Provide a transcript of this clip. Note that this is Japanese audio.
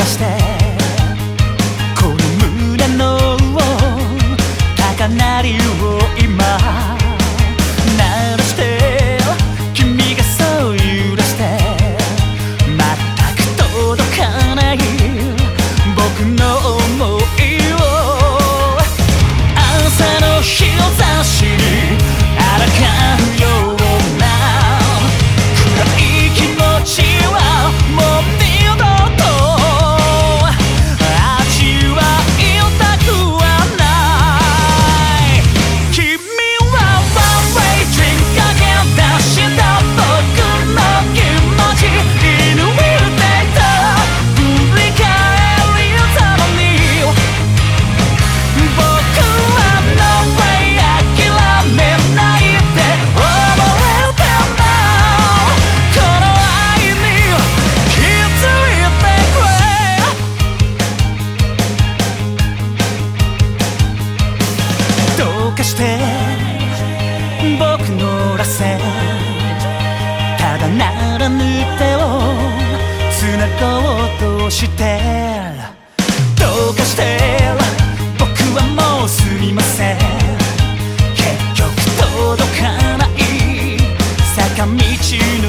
がしてく乗らせただならぬ手をつなごうとしてどうかして僕はもうすみません結局届かない坂道